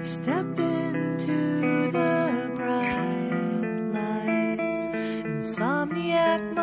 Step into the bright lights. Insomniac